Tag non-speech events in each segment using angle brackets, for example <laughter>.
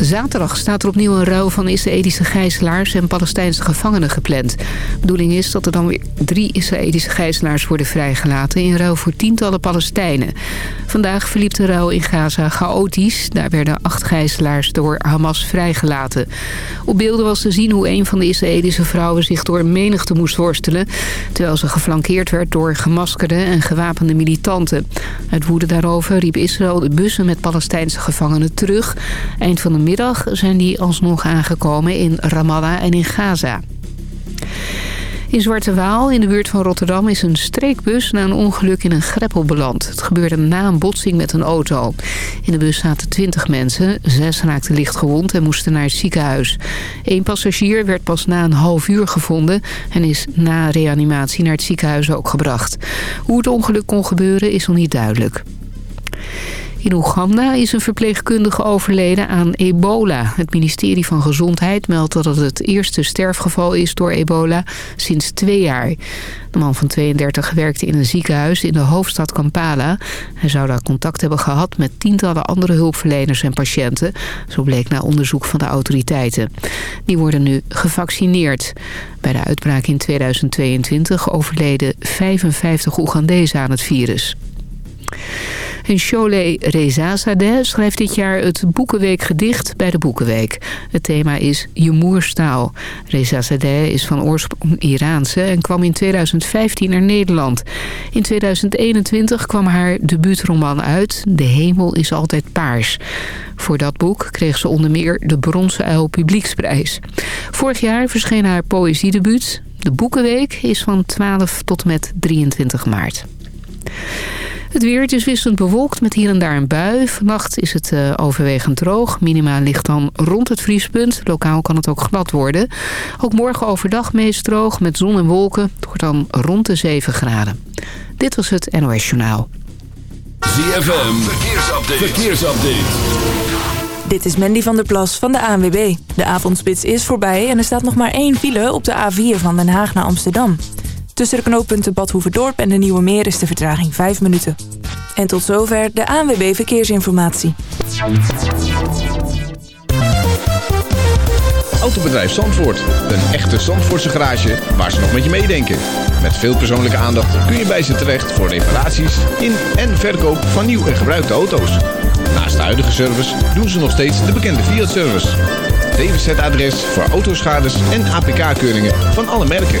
Zaterdag staat er opnieuw een ruil van Israëlische gijzelaars en Palestijnse gevangenen gepland. De bedoeling is dat er dan weer drie Israëlische gijzelaars worden vrijgelaten... in ruil voor tientallen Palestijnen. Vandaag verliep de ruil in Gaza chaotisch. Daar werden acht gijzelaars door Hamas vrijgelaten. Op beelden was te zien hoe een van de Israëlische vrouwen zich door een menigte moest worstelen... terwijl ze geflankeerd werd door gemaskerde en gewapende militanten. Uit woede daarover riep Israël de bussen met Palestijnse gevangenen terug. Eind van de middag zijn die alsnog aangekomen in Ramallah en in Gaza. In Zwarte Waal, in de buurt van Rotterdam, is een streekbus na een ongeluk in een greppel beland. Het gebeurde na een botsing met een auto. In de bus zaten 20 mensen. Zes raakten licht gewond en moesten naar het ziekenhuis. Eén passagier werd pas na een half uur gevonden... en is na reanimatie naar het ziekenhuis ook gebracht. Hoe het ongeluk kon gebeuren is nog niet duidelijk. In Oeganda is een verpleegkundige overleden aan ebola. Het ministerie van Gezondheid meldt dat het het eerste sterfgeval is door ebola sinds twee jaar. De man van 32 werkte in een ziekenhuis in de hoofdstad Kampala. Hij zou daar contact hebben gehad met tientallen andere hulpverleners en patiënten. Zo bleek na onderzoek van de autoriteiten. Die worden nu gevaccineerd. Bij de uitbraak in 2022 overleden 55 Oegandezen aan het virus. En Cholet Rezazadeh schrijft dit jaar het Boekenweek-gedicht bij de Boekenweek. Het thema is Je moerstaal. Rezazadeh is van oorsprong Iraanse en kwam in 2015 naar Nederland. In 2021 kwam haar debuutroman uit De hemel is altijd paars. Voor dat boek kreeg ze onder meer de Bronzen Uil Publieksprijs. Vorig jaar verscheen haar poëziedebuut. De Boekenweek is van 12 tot met 23 maart. Het weer is wisselend bewolkt met hier en daar een bui. Vannacht is het uh, overwegend droog. Minima ligt dan rond het vriespunt. Lokaal kan het ook glad worden. Ook morgen overdag meest droog met zon en wolken. Het wordt dan rond de 7 graden. Dit was het NOS Journaal. ZFM, verkeersupdate. verkeersupdate. Dit is Mandy van der Plas van de ANWB. De avondspits is voorbij en er staat nog maar één file op de A4 van Den Haag naar Amsterdam. Tussen de knooppunten Bad Hoeverdorp en de Nieuwe Meer is de vertraging 5 minuten. En tot zover de ANWB Verkeersinformatie. Autobedrijf Zandvoort. Een echte Zandvoortse garage waar ze nog met je meedenken. Met veel persoonlijke aandacht kun je bij ze terecht voor reparaties in en verkoop van nieuw en gebruikte auto's. Naast de huidige service doen ze nog steeds de bekende Fiat-service. DWZ-adres voor autoschades en APK-keuringen van alle merken.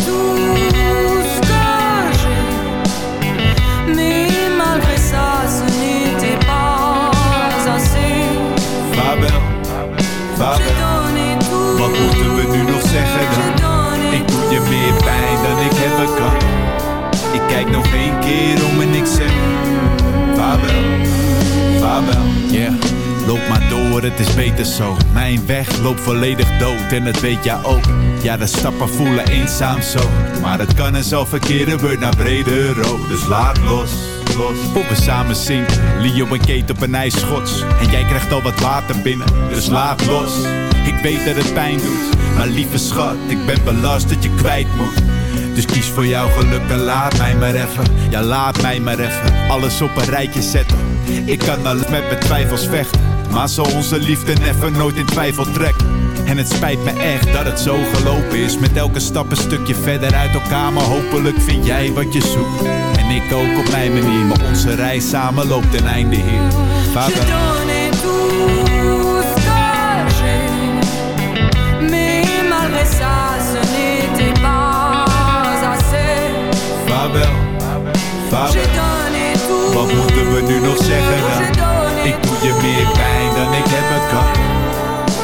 kijk nog één keer om en ik zeg Fabel, Fabel, yeah. Loop maar door, het is beter zo. Mijn weg loopt volledig dood en dat weet jij ook. Ja, de stappen voelen eenzaam zo. Maar het kan en zal verkeren, wordt naar brede rood. Dus laat los. Voor we samen zinken. Leo en Kate op een ijsschots. En jij krijgt al wat water binnen, dus laat los. Ik weet dat het pijn doet, maar lieve schat, ik ben belast dat je kwijt moet. Dus kies voor jouw geluk en laat mij maar even. Ja, laat mij maar even alles op een rijtje zetten. Ik kan al met mijn twijfels vechten. Maar zo onze liefde never nooit in twijfel trekt. En het spijt me echt dat het zo gelopen is. Met elke stap een stukje verder uit elkaar. Maar hopelijk vind jij wat je zoekt. En ik ook op mijn manier. Maar onze reis samen loopt ten einde hier. Vader. Vaarwel, Wat moeten we nu nog zeggen dan? Ik doe je meer pijn dan ik hebben kan.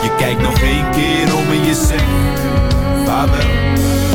Je kijkt nog één keer om en je zegt vaarwel.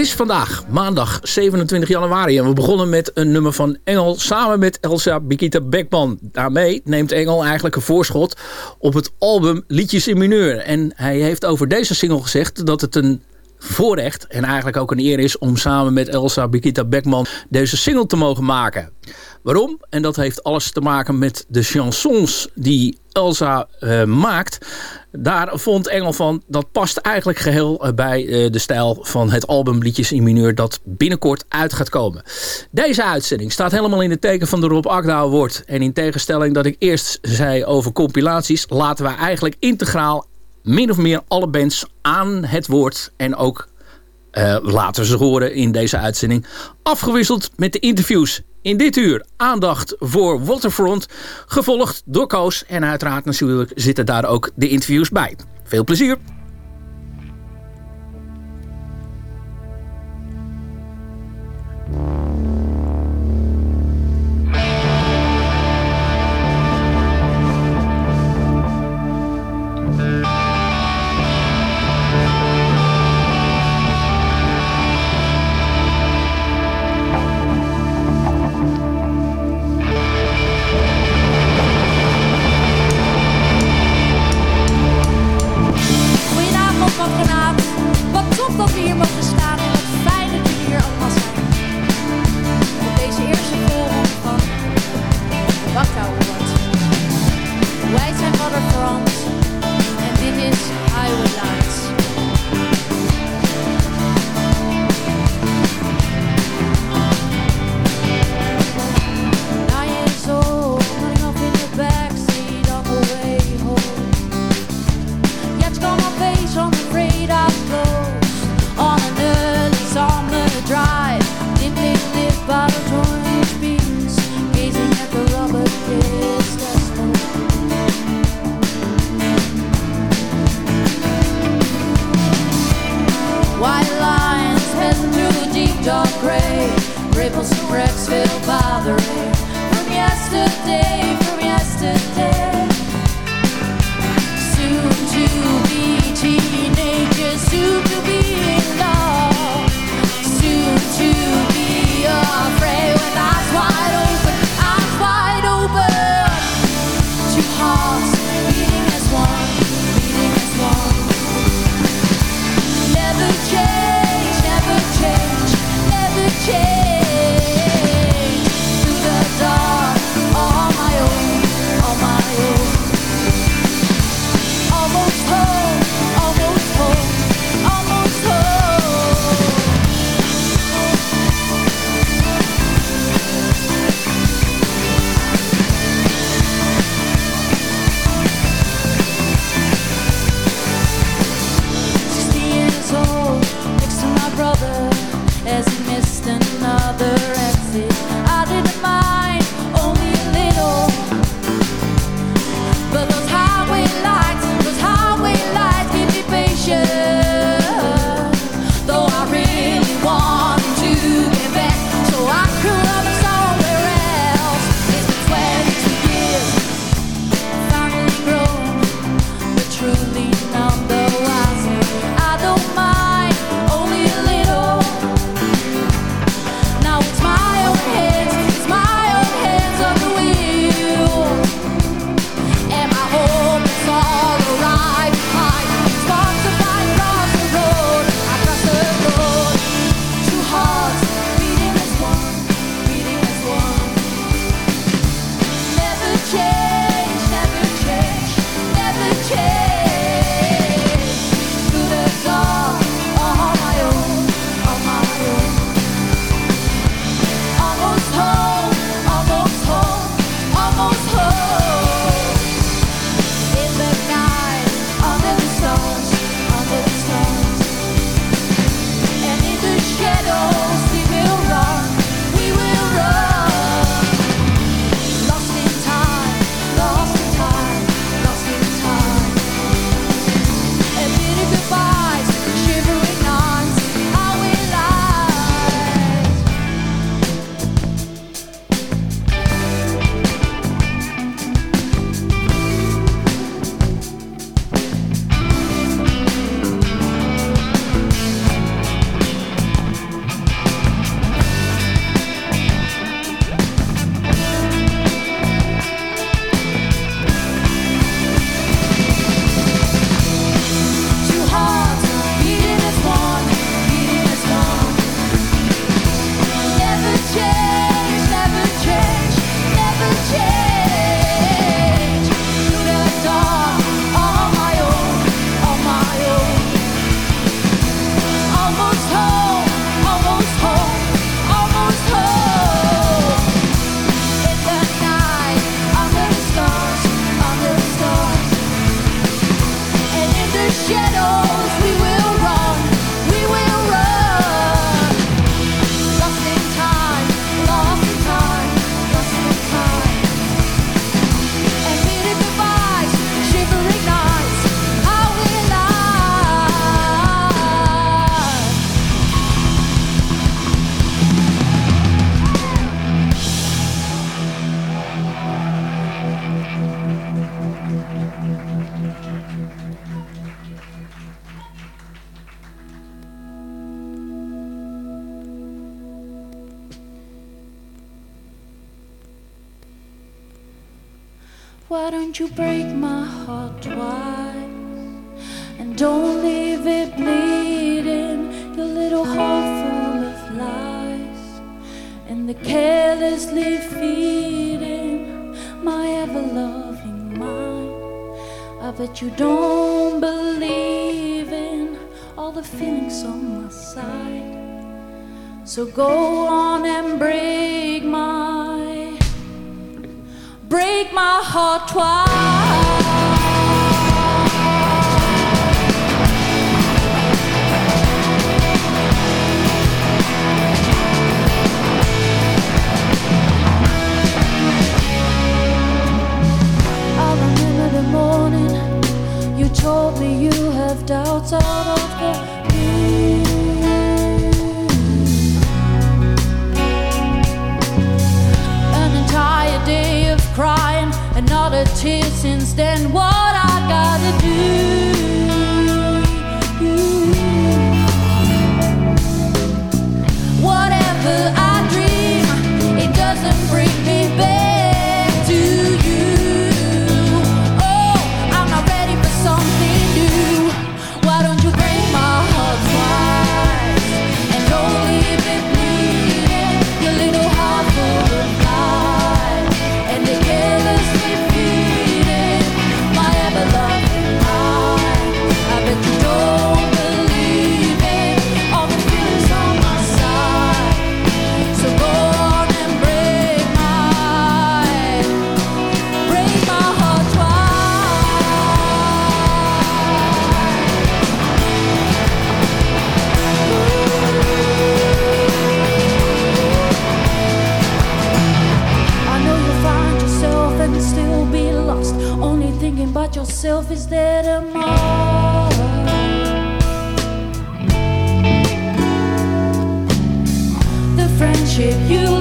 Is vandaag, maandag 27 januari. En we begonnen met een nummer van Engel samen met Elsa Bikita Beckman. Daarmee neemt Engel eigenlijk een voorschot op het album Liedjes in Mineur. En hij heeft over deze single gezegd dat het een voorrecht en eigenlijk ook een eer is... om samen met Elsa Bikita Beckman deze single te mogen maken. Waarom? En dat heeft alles te maken met de chansons die Elsa uh, maakt. Daar vond Engel van, dat past eigenlijk geheel uh, bij uh, de stijl van het album Liedjes in Mineur dat binnenkort uit gaat komen. Deze uitzending staat helemaal in het teken van de Rob Agda Award. En in tegenstelling dat ik eerst zei over compilaties, laten we eigenlijk integraal min of meer alle bands aan het woord en ook uh, laten ze horen in deze uitzending. Afgewisseld met de interviews. In dit uur aandacht voor Waterfront, gevolgd door Koos. En uiteraard natuurlijk zitten daar ook de interviews bij. Veel plezier! So go on and break my break my heart twice. since then. what? is there tomorrow. The friendship you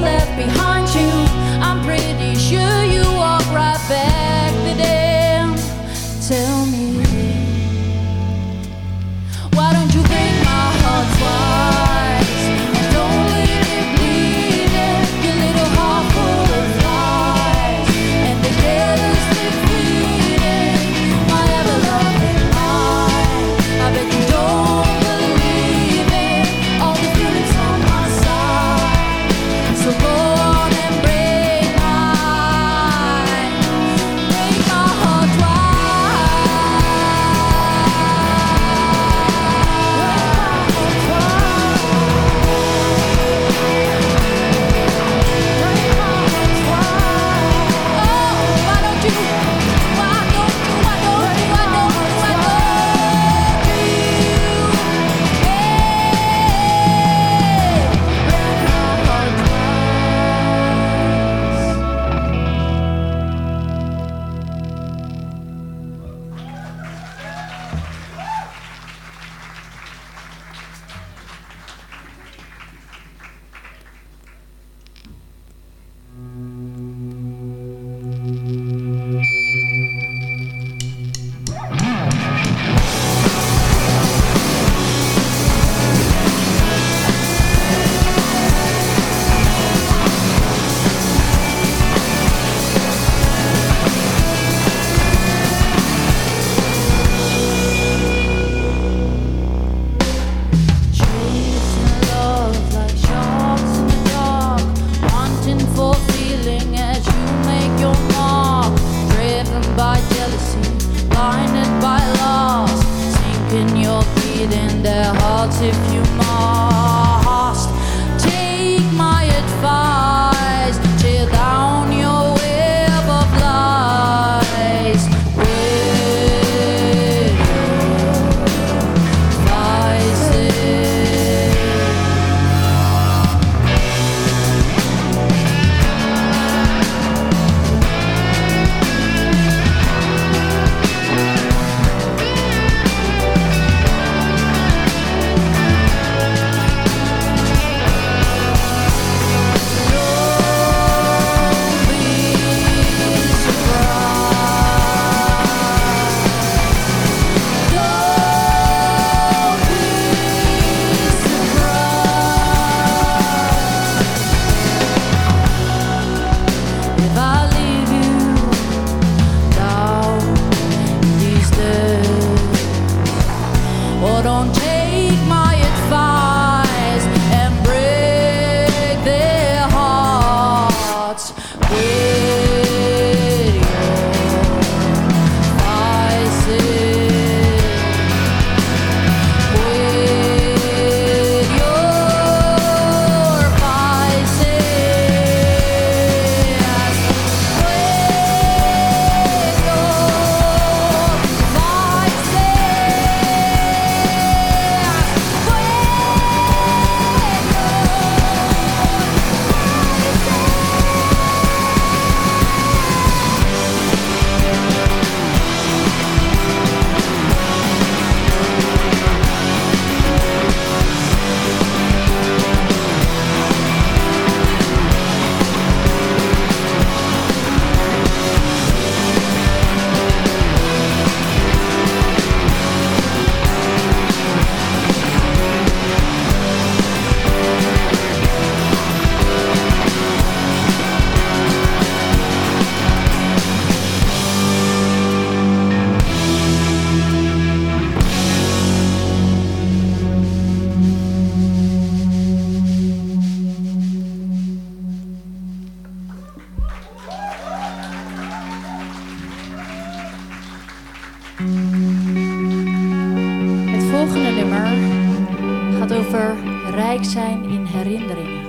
over rijk zijn in herinneringen.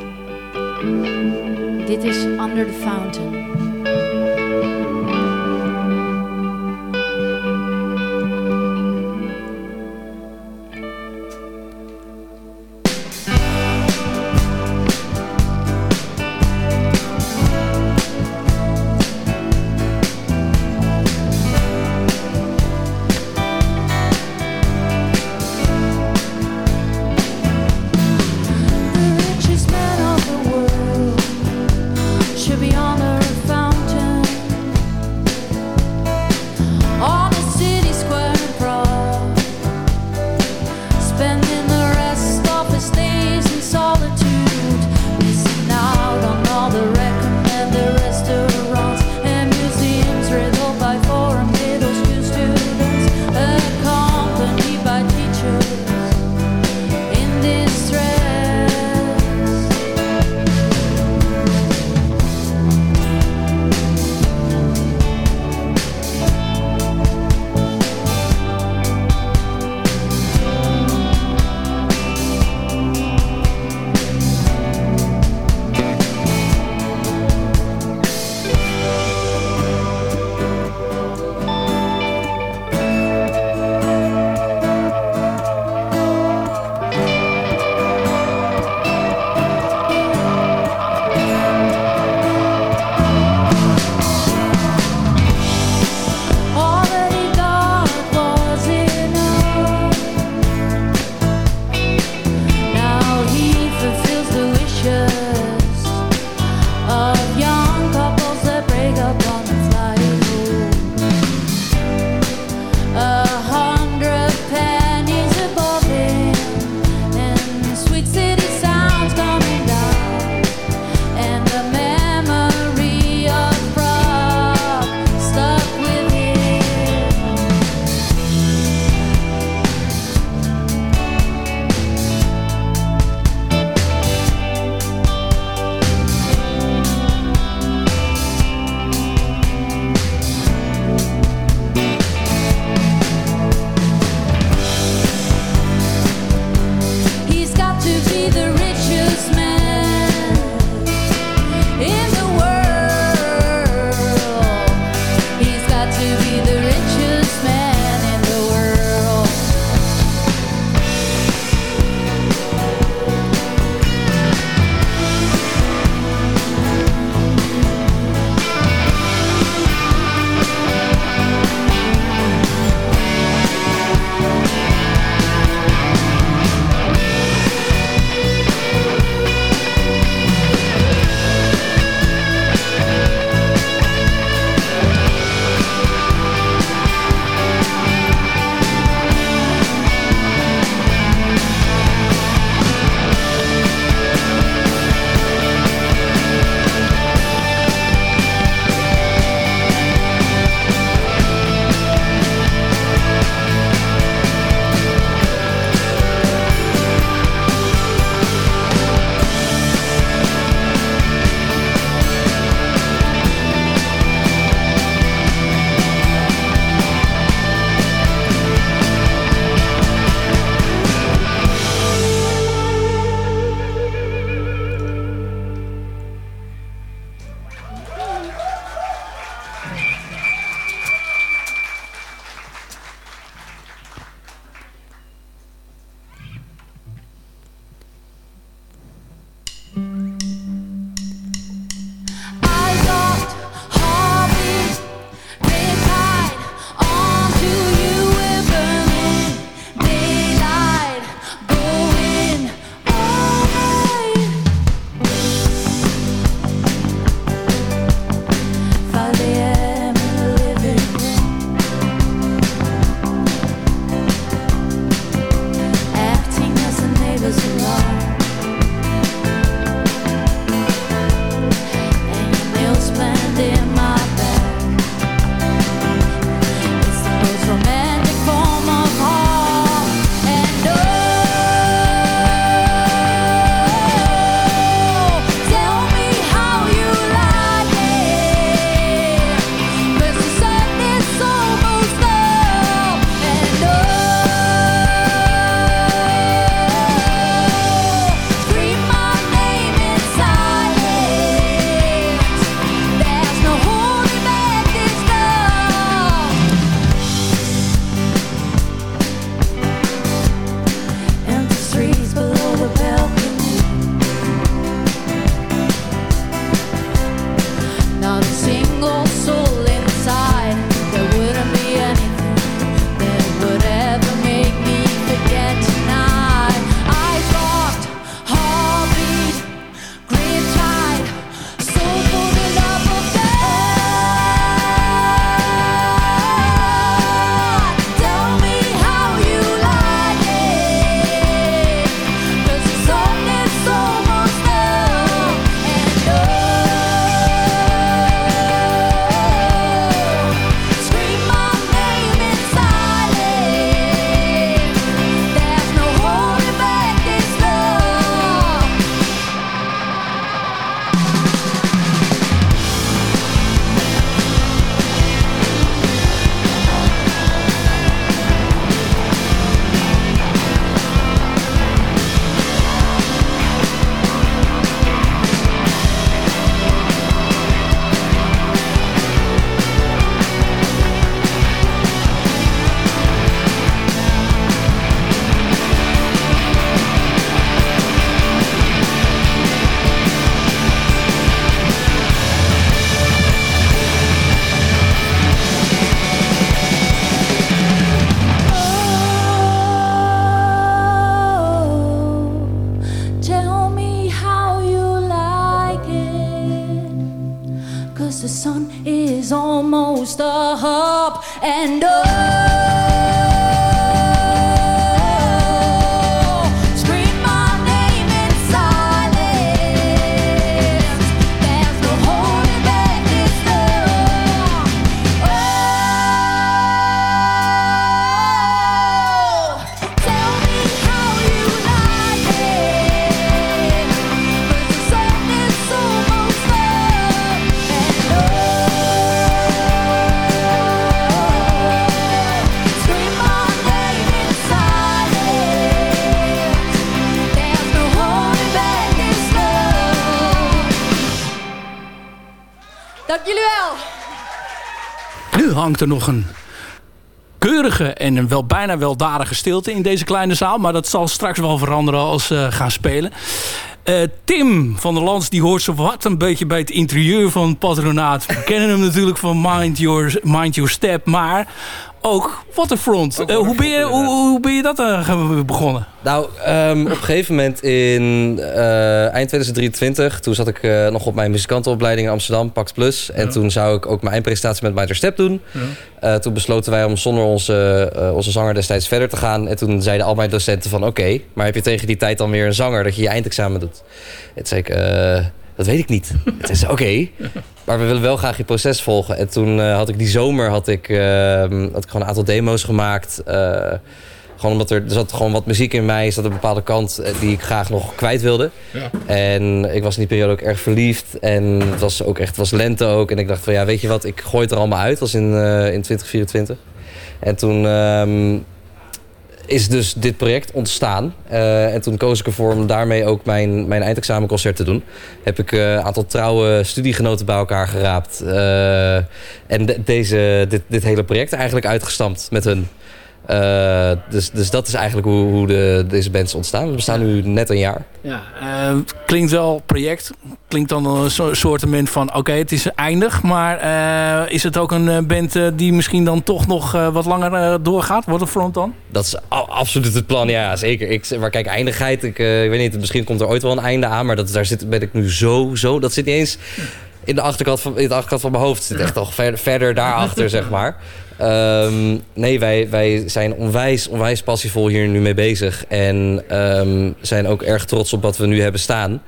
Dit is Under the Fountain. Dank jullie wel. Nu hangt er nog een keurige en een wel bijna weldadige stilte in deze kleine zaal. Maar dat zal straks wel veranderen als ze gaan spelen. Eh, Tim van der Lans die hoort zo wat een beetje bij het interieur van Patronaat. We kennen hem <laughs> natuurlijk van Mind Your, Mind Your Step. Maar ook Waterfront. Eh, hoe, ben je, hoe, hoe ben je dat eh, begonnen? Nou, ehm, op een gegeven moment in eh, eind 2023, toen zat ik nog op mijn muzikantenopleiding in Amsterdam, Pact Plus. En toen zou ik ook mijn eindpresentatie met Mind Step doen. Toen besloten wij om zonder onze, onze zanger destijds verder te gaan. En toen zeiden al mijn docenten van oké, maar heb je tegen die tijd dan weer een zanger dat je je eindexamen doet? Toen zei ik, eh, dat weet ik niet. Het is oké, maar we willen wel graag je proces volgen. En toen eh, had ik die zomer had ik, ehm, had ik gewoon een aantal demo's gemaakt. eh, gewoon omdat er, er zat gewoon wat muziek in mij. Er zat een bepaalde kant eh, die ik graag nog kwijt wilde. En ik was in die periode ook erg verliefd. En het was ook echt het was lente ook. En ik dacht van ja, weet je wat, ik gooi het er allemaal uit. Dat was in, in 2024. En toen ehm, is dus dit project ontstaan. Eh, en toen koos ik ervoor om daarmee ook mijn, mijn eindexamenconcert te doen. Heb ik eh, een aantal trouwe studiegenoten bij elkaar geraapt. Eh, en de- deze, dit, dit hele project eigenlijk uitgestampt met hun. Eh, dus, dus dat is eigenlijk hoe, hoe de, deze bands ontstaan. We bestaan nu net een jaar. Ja, eh, klinkt wel project. Klinkt dan een so soortement van oké, het is eindig. Maar eh, is het ook een band die misschien dan toch nog wat langer doorgaat? Waterfront dan? Dat is absoluut het plan, ja, zeker. Ik, maar kijk, eindigheid, ik, ik weet niet, misschien komt er ooit wel een einde aan, maar dat, daar zit, ben ik nu zo, zo, dat zit niet eens in de achterkant van, in de achterkant van mijn hoofd. Zit echt ver, verder daarachter, zeg maar. Ehm, nee, wij, wij zijn onwijs, onwijs passievol hier nu mee bezig. En ehm, zijn ook erg trots op wat we nu hebben staan.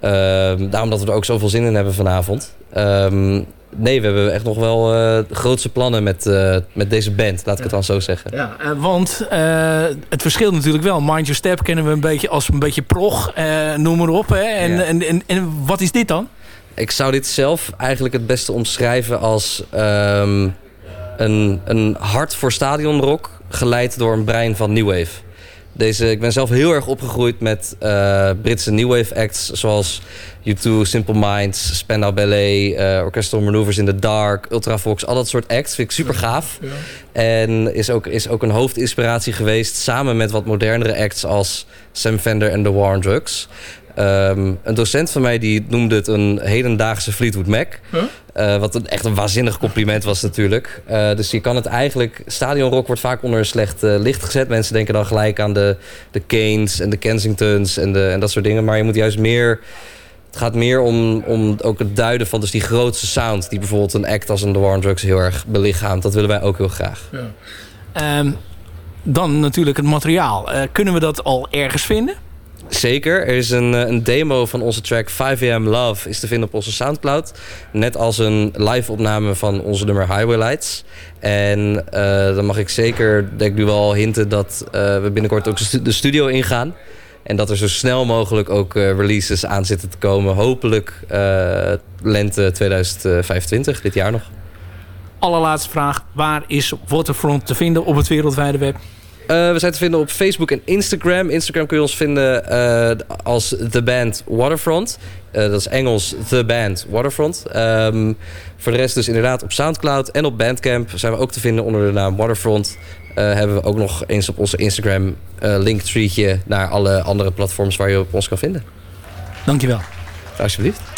Ehm, daarom dat we er ook zoveel zin in hebben vanavond. Nee, we hebben echt nog wel eh grootse plannen met, eh, met deze band, laat ik het dan zo zeggen. Ja, eh, want het verschilt natuurlijk wel. Mind Your Step kennen we een beetje als een beetje prog, noem maar op. Hè? En, Ja. en, en, en wat is dit dan? Ik zou dit zelf eigenlijk het beste omschrijven als ehm, een, een hart voor stadionrock geleid door een brein van New Wave. Deze, ik ben zelf heel erg opgegroeid met eh, Britse New Wave acts zoals U2, Simple Minds, Spandau Ballet, eh, Orchestral Maneuvers in the Dark, Ultravox, al dat soort acts vind ik super gaaf. En is ook, is ook een hoofdinspiratie geweest samen met wat modernere acts als Sam Fender en The War on Drugs. Ehm, een docent van mij die noemde het een hedendaagse Fleetwood Mac. Eh, wat een, echt een waanzinnig compliment was natuurlijk. Eh, dus je kan het eigenlijk... Stadionrock wordt vaak onder een slecht eh, licht gezet. Mensen denken dan gelijk aan de, de Canes en de Kensingtons en, de, en dat soort dingen. Maar je moet juist meer... Het gaat meer om, om ook het duiden van dus die grootste sound... die bijvoorbeeld een act als een The War on Drugs heel erg belichaamt. Dat willen wij ook heel graag. Ehm, dan natuurlijk het materiaal. Eh, kunnen we dat al ergens vinden? Zeker. Er is een, eh, een demo van onze track 5am Love is te vinden op onze Soundcloud. Net als een live opname van onze nummer Highway Lights. En eh, dan mag ik zeker, denk ik nu wel hinten dat eh, we binnenkort ook de stu- de studio ingaan. En dat er zo snel mogelijk ook releases aan zitten te komen. Hopelijk lente 2025, dit jaar nog. Allerlaatste vraag. Waar is Waterfront te vinden op het wereldwijde web? Eh, we zijn te vinden op Facebook en Instagram. Instagram kun je ons vinden eh, als The Band Waterfront. Eh, dat is Engels The Band Waterfront. Ehm, voor de rest dus inderdaad op Soundcloud en op Bandcamp zijn we ook te vinden onder de naam Waterfront. Hebben we ook nog eens op onze Instagram eh linktreetje naar alle andere platforms waar je op ons kan vinden. Dankjewel. Alsjeblieft.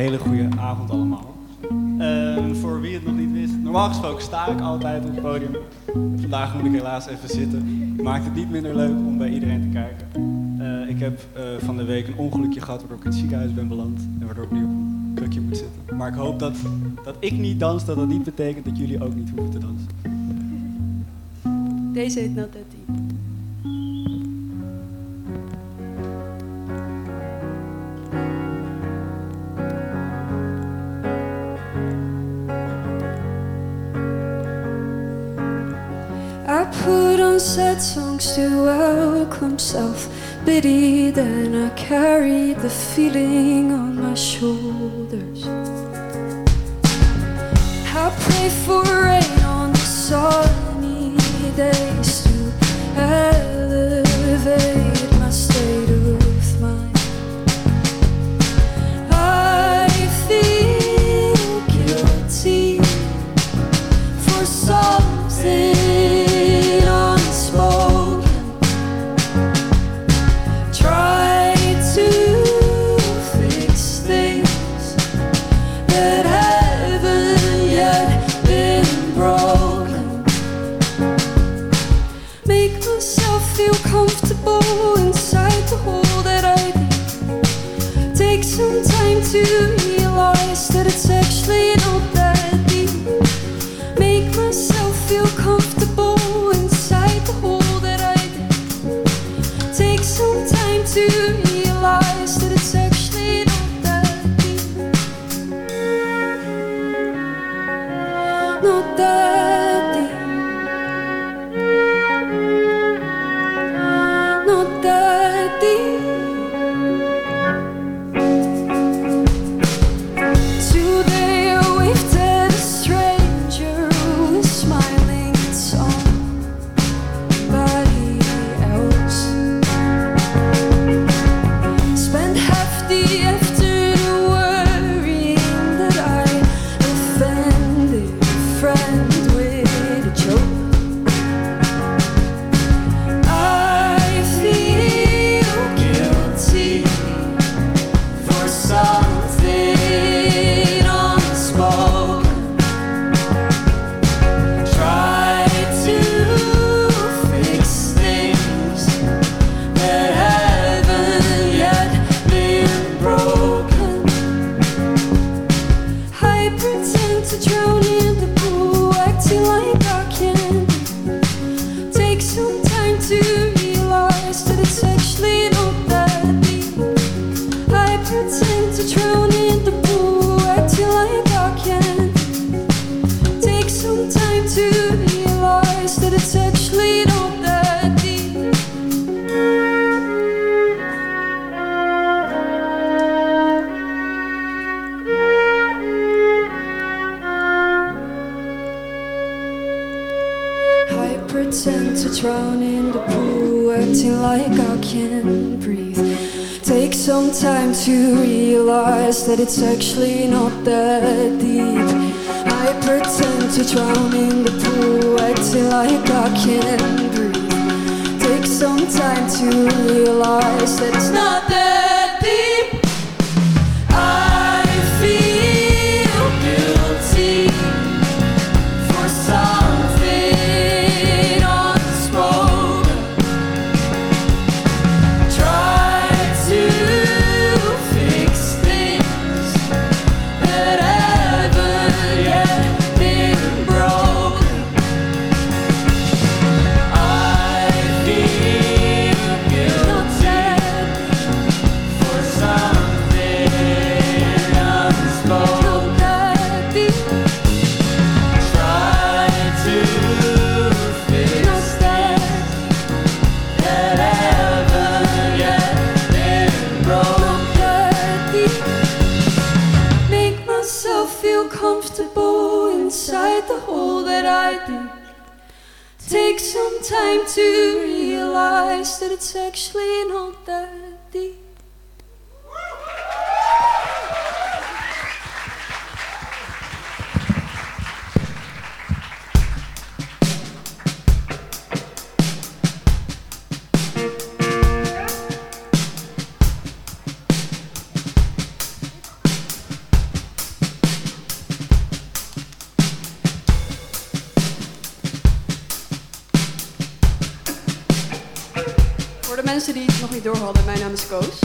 hele goede avond allemaal. Ehm, voor wie het nog niet wist, normaal gesproken sta ik altijd op het podium. Vandaag moet ik helaas even zitten. Maakt het niet minder leuk om bij iedereen te kijken. Eh, ik heb eh, van de week een ongelukje gehad waardoor ik in het ziekenhuis ben beland en waardoor ik nu op een krukje moet zitten. Maar ik hoop dat, dat ik niet dans, dat dat niet betekent dat jullie ook niet hoeven te dansen. Deze heet Not sad songs to welcome self pity. Then I carried the feeling on my shoulder. it's actually not that deep. I pretend to drown in the pool until I, I can't breathe. Take some time to realize that it's not that. it's actually not that niet door hadden. Mijn naam is Koos.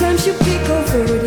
Sometimes you peek over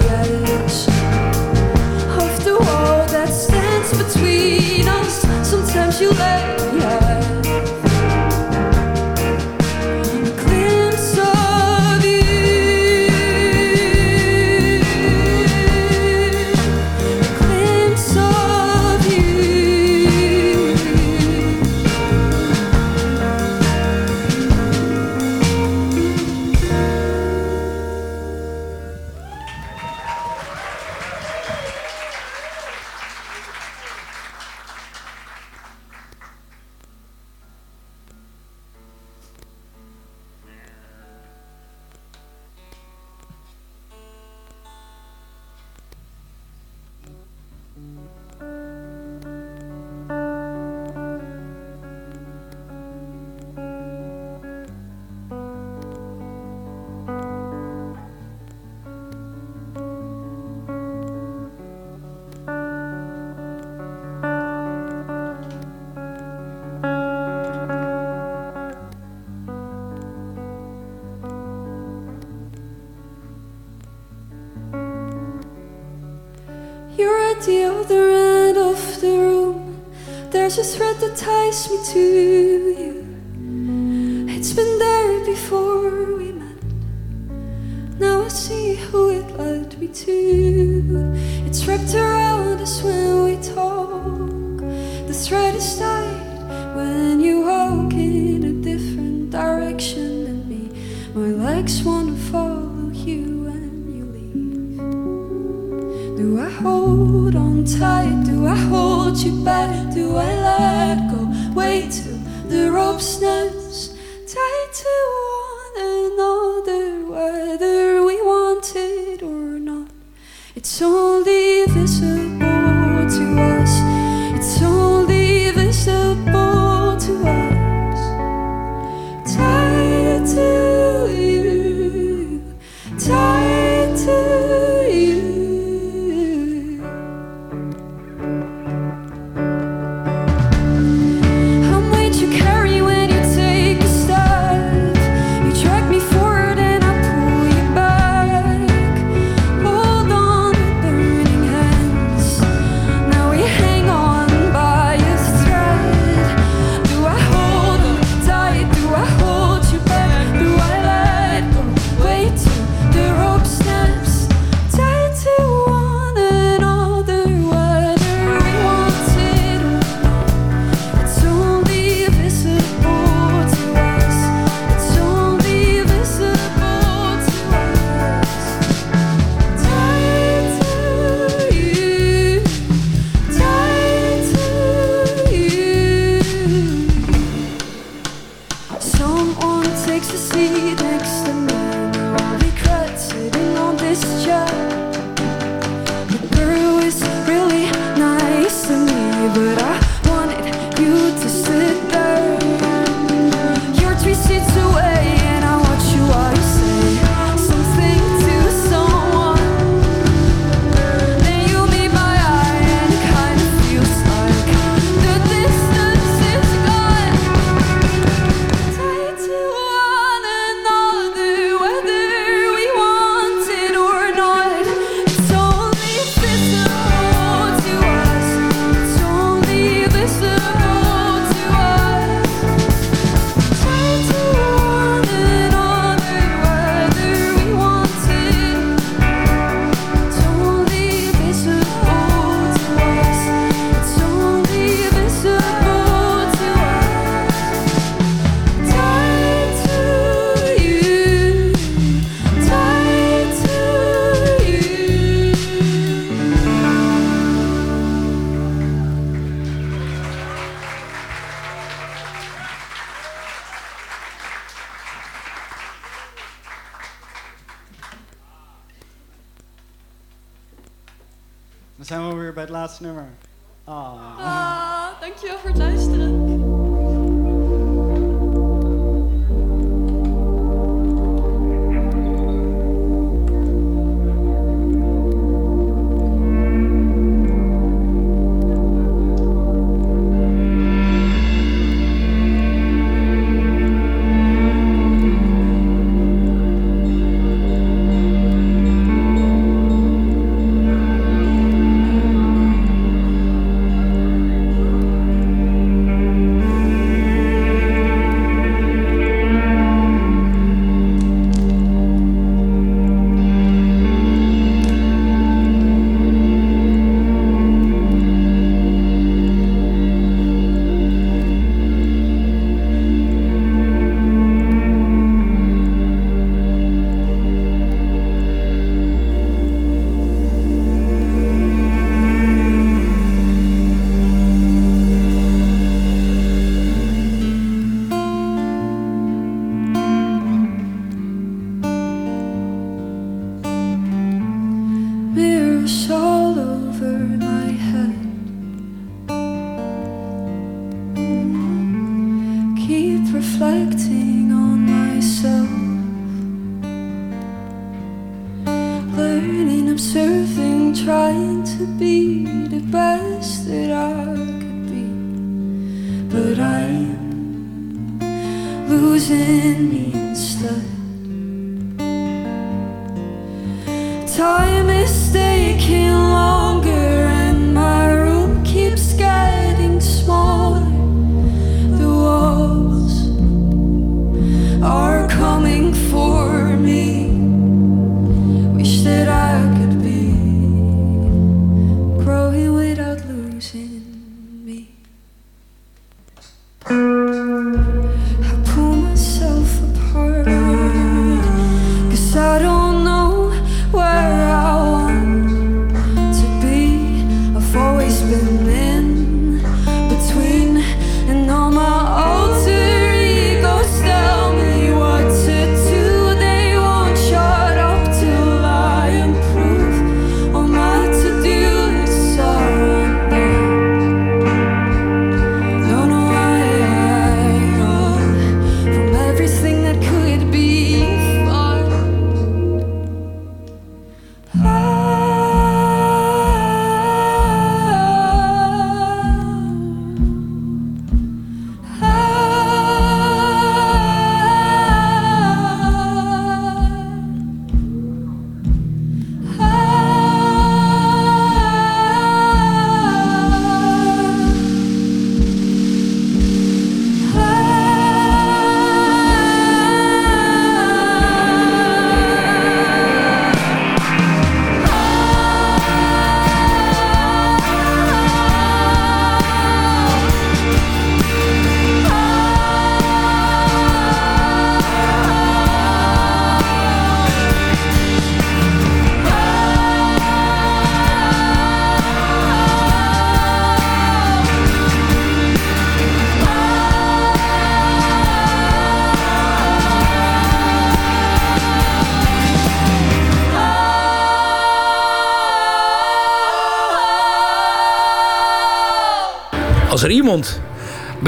to you. It's been there before we met. Now I see who it led me to. It's wrapped around us when we talk. The thread is tied when you walk in a different direction than me. My legs wanna follow you when you leave. Do I hold on tight? Do I hold you back? Do I let go? the ropes snaps tied to one another, whether we want it or not. It's only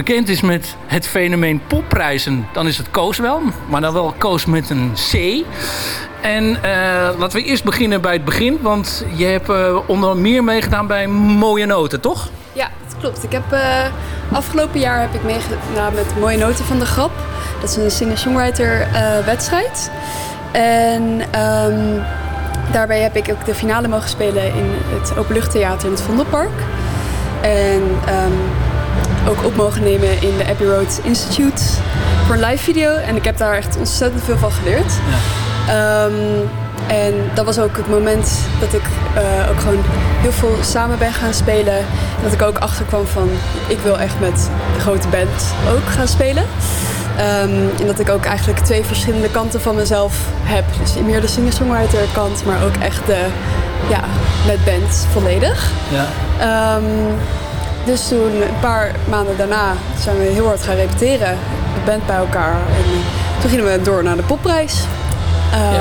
bekend is met het fenomeen popprijzen, dan is het Koos wel. Maar dan wel Koos met een C. En eh, laten we eerst beginnen bij het begin. Want je hebt eh, onder meer meegedaan bij Mooie Noten, toch? Ja, dat klopt. Ik heb, eh, afgelopen jaar heb ik meegedaan met Mooie Noten van de Grap. Dat is een singer-songwriter wedstrijd. En ehm, daarbij heb ik ook de finale mogen spelen in het Openluchttheater in het Vondelpark. En ehm, ook op mogen nemen in de Abbey Road Institute voor een live video. En ik heb daar echt ontzettend veel van geleerd. Ehm, en dat was ook het moment dat ik eh, ook gewoon heel veel samen ben gaan spelen. En dat ik ook achterkwam van, ik wil echt met de grote band ook gaan spelen. Ehm, en dat ik ook eigenlijk twee verschillende kanten van mezelf heb. Dus meer de singer-songwriter kant, maar ook echt de, ja, met band volledig. Ja. Ehm, dus toen, een paar maanden daarna, zijn we heel hard gaan repeteren. De band bij elkaar. En toen gingen we door naar de popprijs. Ehm,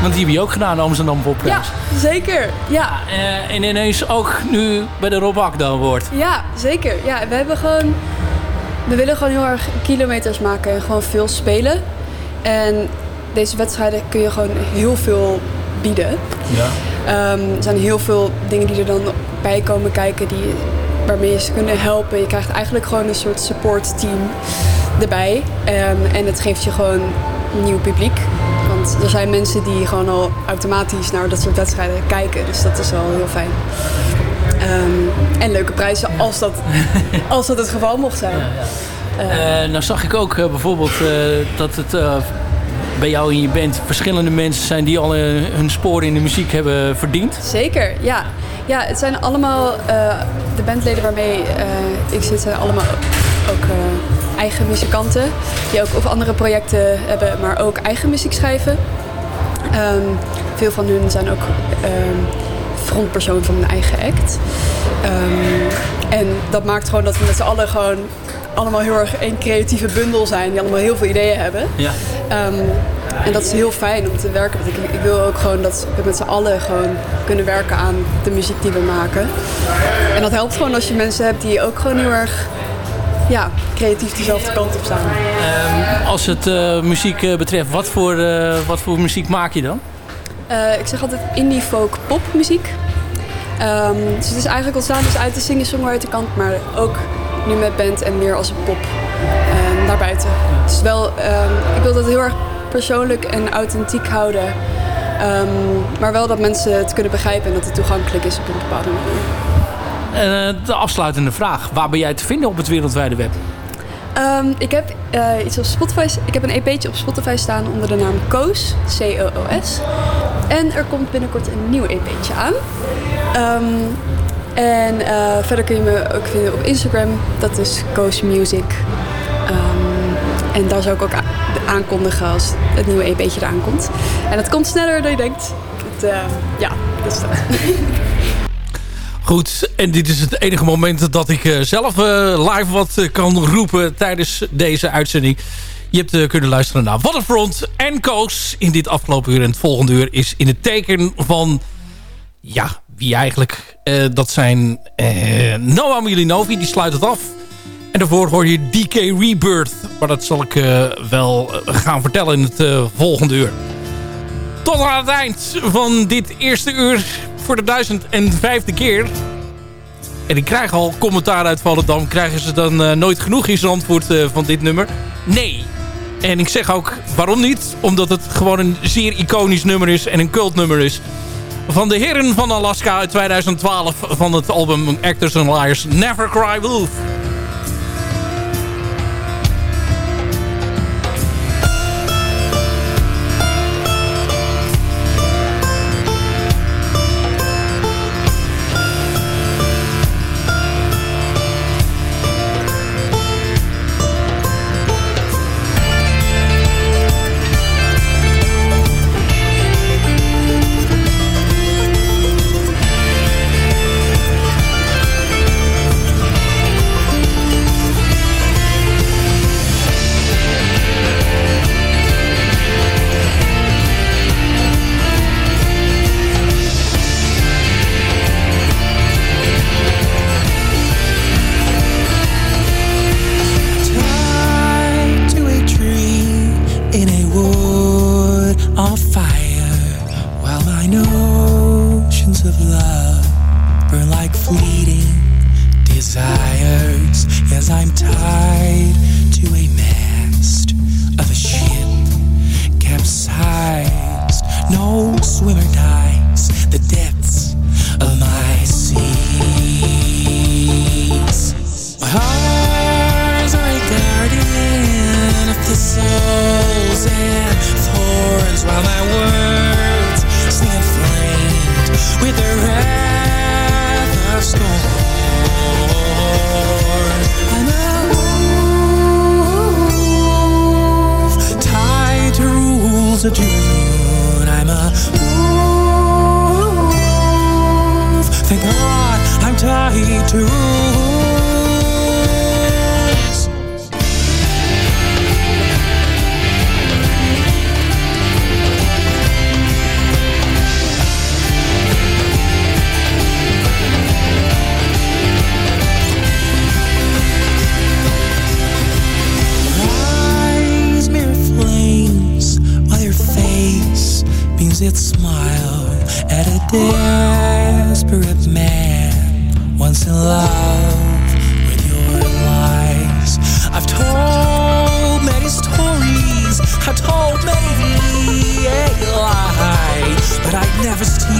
Want die heb je ook gedaan, Amsterdam ja, Popprijs. zeker. Ja, Eh, en ineens ook nu bij de Rob Akda wordt. ja, zeker. Ja, we hebben gewoon... We willen gewoon heel erg kilometers maken en gewoon veel spelen. En deze wedstrijden kun je gewoon heel veel bieden. Ja. Ehm, er zijn heel veel dingen die er dan bij komen kijken die, waarmee je ze kunnen helpen. Je krijgt eigenlijk gewoon een soort support team erbij. Ehm, en het geeft je gewoon nieuw publiek. Want er zijn mensen die gewoon al automatisch naar dat soort wedstrijden kijken. Dus dat is wel heel fijn. Ehm, en leuke prijzen als dat, <laughs> als dat het geval mocht zijn. Eh, nou zag ik ook eh, bijvoorbeeld eh, dat het eh, bij jou in je band verschillende mensen zijn die al eh, hun sporen in de muziek hebben verdiend. Zeker, ja. Ja, het zijn allemaal eh, de bandleden waarmee eh, ik zit, zijn allemaal ook eh, eigen muzikanten. Die ook of andere projecten hebben, maar ook eigen muziek schrijven. Ehm, veel van hun zijn ook ehm, frontpersoon van hun eigen act. Ehm, en dat maakt gewoon dat we met z'n allen gewoon allemaal heel erg één creatieve bundel zijn. Die allemaal heel veel ideeën hebben. Ja. Ehm, en dat is heel fijn om te werken. Want ik, ik wil ook gewoon dat we met z'n allen gewoon kunnen werken aan de muziek die we maken. En dat helpt gewoon als je mensen hebt die ook gewoon heel erg ja, creatief dezelfde kant op staan. Ehm, als het eh, muziek eh, betreft, wat voor, eh, wat voor muziek maak je dan? Ik zeg altijd indie folk pop muziek. Ehm, dus het is eigenlijk ontstaan dus uit de singer-songwriter kant, maar ook nu met band en meer als een pop naar buiten. Dus wel, ehm, ik wil dat heel erg persoonlijk en authentiek houden. Ehm, maar wel dat mensen het kunnen begrijpen en dat het toegankelijk is op een bepaalde manier. Eh, de afsluitende vraag. Waar ben jij te vinden op het wereldwijde web? Ehm, ik heb eh, iets op Spotify. Ik heb een EP'tje op Spotify staan onder de naam Koos, C-O-O-S. En er komt binnenkort een nieuw EP'tje aan. Ehm, en eh, verder kun je me ook vinden op Instagram. Dat is Koos Music. En daar zou ik ook aankondigen als het nieuwe EP'tje eraan komt. En het komt sneller dan je denkt. Het, eh, ja, dat is dat. <laughs> Goed, en dit is het enige moment dat ik eh, zelf eh, live wat kan roepen tijdens deze uitzending. Je hebt kunnen luisteren naar Waterfront en Koos in dit afgelopen uur. En het volgende uur is in het teken van... Ja, wie eigenlijk? Eh, dat zijn eh, Noah Milinovi, die sluit het af. En daarvoor hoor je DK Rebirth. Maar dat zal ik eh, wel eh, gaan vertellen in het eh, volgende uur. Tot aan het eind van dit eerste uur voor de duizend en vijfde keer. En ik krijg al commentaar uit Volendam. Krijgen ze dan nooit genoeg in Zandvoort eh, van dit nummer? Nee. En ik zeg ook waarom niet. Omdat het gewoon een zeer iconisch nummer is en een cultnummer is. Van de heren van Alaska uit 2012 van het album Actors and Liars Never Cry Wolf. harvest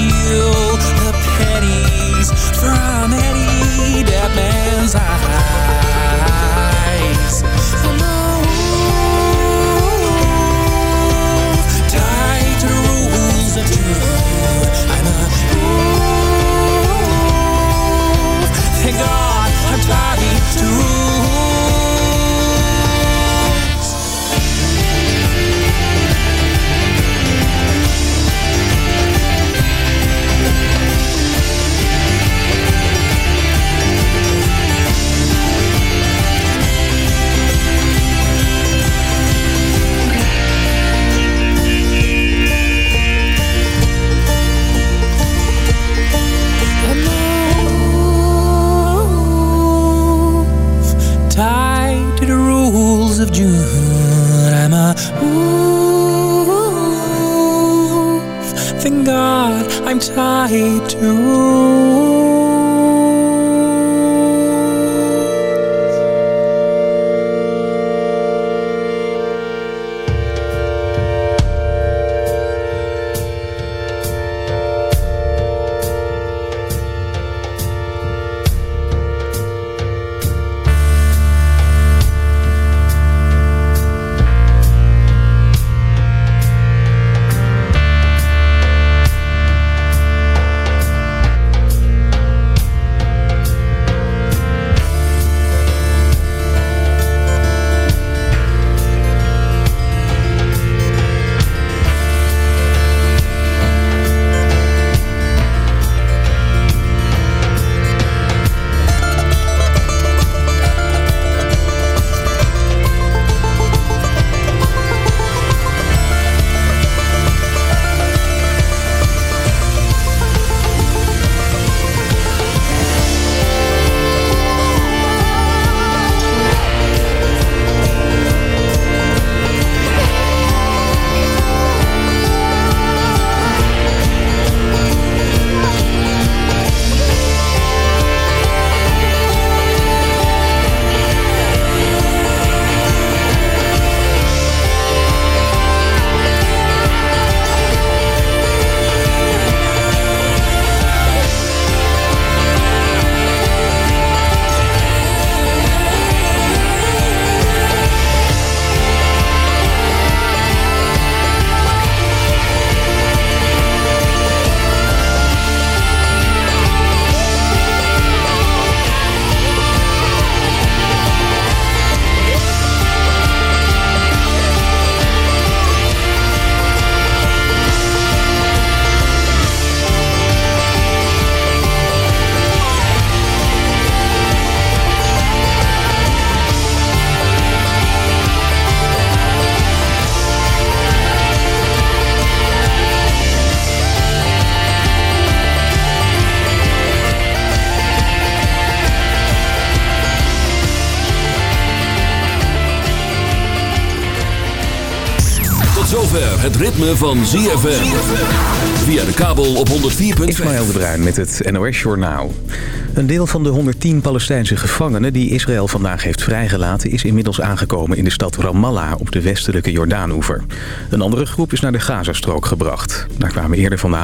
ritme van ZFM. Via de kabel op 104.5. Ismaël de Bruin met het NOS Journaal. Een deel van de 110 Palestijnse gevangenen die Israël vandaag heeft vrijgelaten... is inmiddels aangekomen in de stad Ramallah op de westelijke Jordaanoever. Een andere groep is naar de Gazastrook gebracht. Daar kwamen eerder vandaag